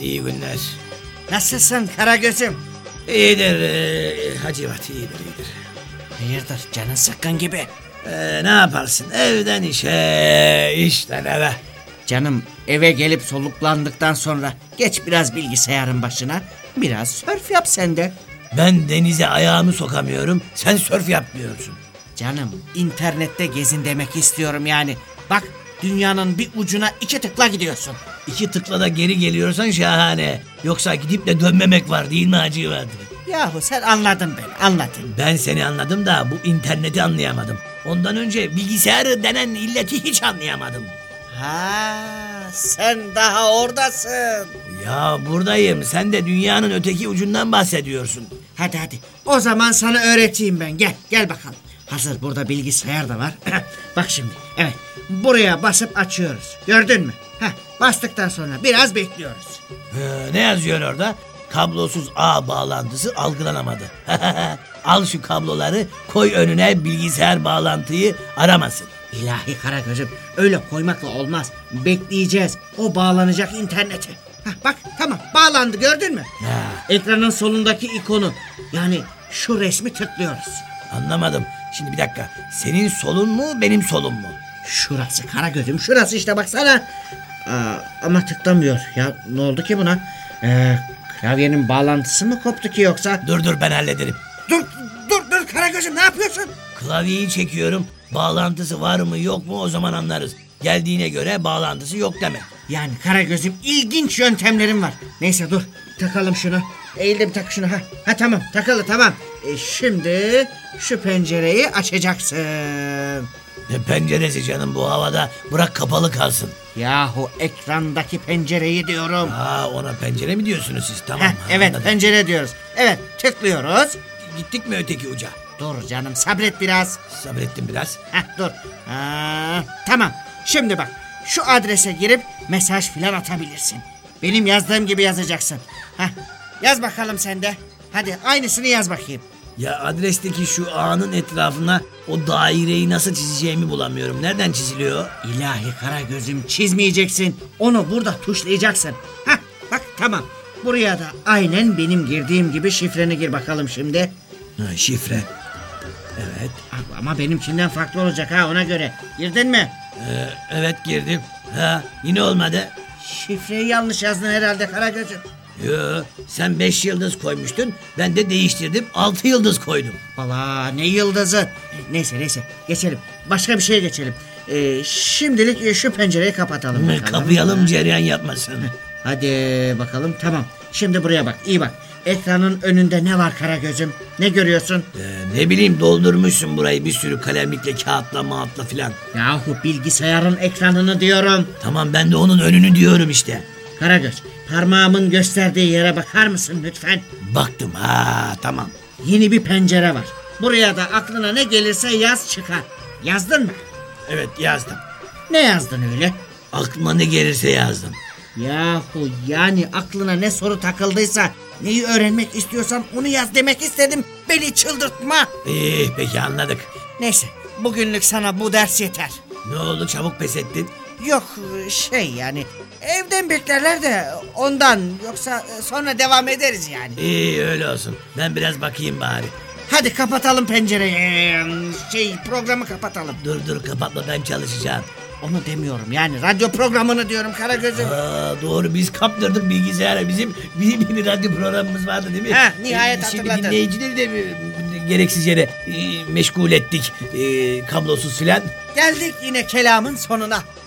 İyi günler. Nasılsın Karagöz'üm? İyidir ee, Hacivat iyidir iyidir. Hayırdır canın sıkkın gibi. Ee, ne yaparsın evden işe işten eve. Canım eve gelip soluklandıktan sonra geç biraz bilgisayarın başına. Biraz sörf yap sen de. Ben denize ayağımı sokamıyorum sen sörf yap diyorsun. Canım internette gezin demek istiyorum yani. Bak dünyanın bir ucuna iki tıkla gidiyorsun. İki tıkla da geri geliyorsan şahane. Yoksa gidip de dönmemek var değil mi Hacivat? Yahu sen anladın beni anladın. Ben seni anladım da bu interneti anlayamadım. Ondan önce bilgisayarı denen illeti hiç anlayamadım. Ha sen daha oradasın. Ya buradayım sen de dünyanın öteki ucundan bahsediyorsun. Hadi hadi o zaman sana öğreteyim ben gel gel bakalım. Hazır burada bilgisayar da var. Bak şimdi evet buraya basıp açıyoruz. Gördün mü? Heh, bastıktan sonra biraz bekliyoruz. Ee, ne yazıyor orada? Kablosuz ağ bağlantısı algılanamadı. Al şu kabloları koy önüne bilgisayar bağlantıyı aramasın. İlahi Karagöz'üm öyle koymakla olmaz. Bekleyeceğiz. O bağlanacak internete. Hah, bak tamam bağlandı gördün mü? Ha, Ekranın solundaki ikonu yani şu resmi tıklıyoruz. anlamadım. Şimdi bir dakika. Senin solun mu benim solum mu? Şurası Karagöz'üm şurası işte baksana. Aa, ama tıklamıyor. Ya ne oldu ki buna? Ee, klavyenin bağlantısı mı koptu ki yoksa? Dur dur ben hallederim. Dur dur dur Karagöz'üm ne yapıyorsun? Klavyeyi çekiyorum. Bağlantısı var mı yok mu o zaman anlarız. Geldiğine göre bağlantısı yok demek. Yani Karagöz'üm ilginç yöntemlerim var. Neyse dur takalım şunu. Eğildim tak şunu ha. Ha tamam takılı tamam. E, şimdi şu pencereyi açacaksın. Ne penceresi canım bu havada bırak kapalı kalsın. Yahu ekrandaki pencereyi diyorum. Aa ona pencere mi diyorsunuz siz tamam. Heh, evet anladım. pencere diyoruz. Evet tıklıyoruz. Gittik mi öteki uca? Dur canım sabret biraz. Sabrettim biraz. Heh, dur. Ha, tamam. Şimdi bak. Şu adrese girip mesaj filan atabilirsin. Benim yazdığım gibi yazacaksın. Heh, yaz bakalım sen de. Hadi aynısını yaz bakayım. Ya adresteki şu ağının etrafına o daireyi nasıl çizeceğimi bulamıyorum. Nereden çiziliyor? İlahi kara gözüm çizmeyeceksin. Onu burada tuşlayacaksın. Heh, bak tamam. Buraya da aynen benim girdiğim gibi şifreni gir bakalım şimdi. Ha, şifre. Evet. Ama benimkinden farklı olacak ha ona göre. Girdin mi? Ee, evet girdim. Ha yine olmadı. Şifreyi yanlış yazdın herhalde Karagöz'üm. Yo sen 5 yıldız koymuştun. Ben de değiştirdim 6 yıldız koydum. Valla ne yıldızı. Neyse neyse geçelim. Başka bir şeye geçelim. Ee, şimdilik şu pencereyi kapatalım. bakalım. Kapayalım cereyan yapmasın. Hadi bakalım tamam. Şimdi buraya bak iyi bak. Ekranın önünde ne var Karagöz'üm? Ne görüyorsun? Ee, ne bileyim doldurmuşsun burayı bir sürü kalemlikle kağıtla mağıtla filan. Yahu bilgisayarın ekranını diyorum. Tamam ben de onun önünü diyorum işte. Karagöz parmağımın gösterdiği yere bakar mısın lütfen? Baktım ha tamam. Yeni bir pencere var. Buraya da aklına ne gelirse yaz çıkar. Yazdın mı? Evet yazdım. Ne yazdın öyle? Aklıma ne gelirse yazdım. Yahu yani aklına ne soru takıldıysa neyi öğrenmek istiyorsan onu yaz demek istedim. Beni çıldırtma. İyi peki anladık. Neyse bugünlük sana bu ders yeter. Ne oldu çabuk pes ettin? Yok şey yani evden beklerler de ondan yoksa sonra devam ederiz yani. İyi öyle olsun. Ben biraz bakayım bari. Hadi kapatalım pencereyi. Şey programı kapatalım. Dur dur kapatma ben çalışacağım. Onu demiyorum yani radyo programını diyorum Karagöz'üm. Aa, doğru biz kaptırdık bilgisayara. Bizim bir, bir radyo programımız vardı değil mi? Ha, nihayet Ee, Şimdi hatırladın. dinleyicileri de e, gereksiz yere e, meşgul ettik. E, kablosuz filan. Geldik yine kelamın sonuna.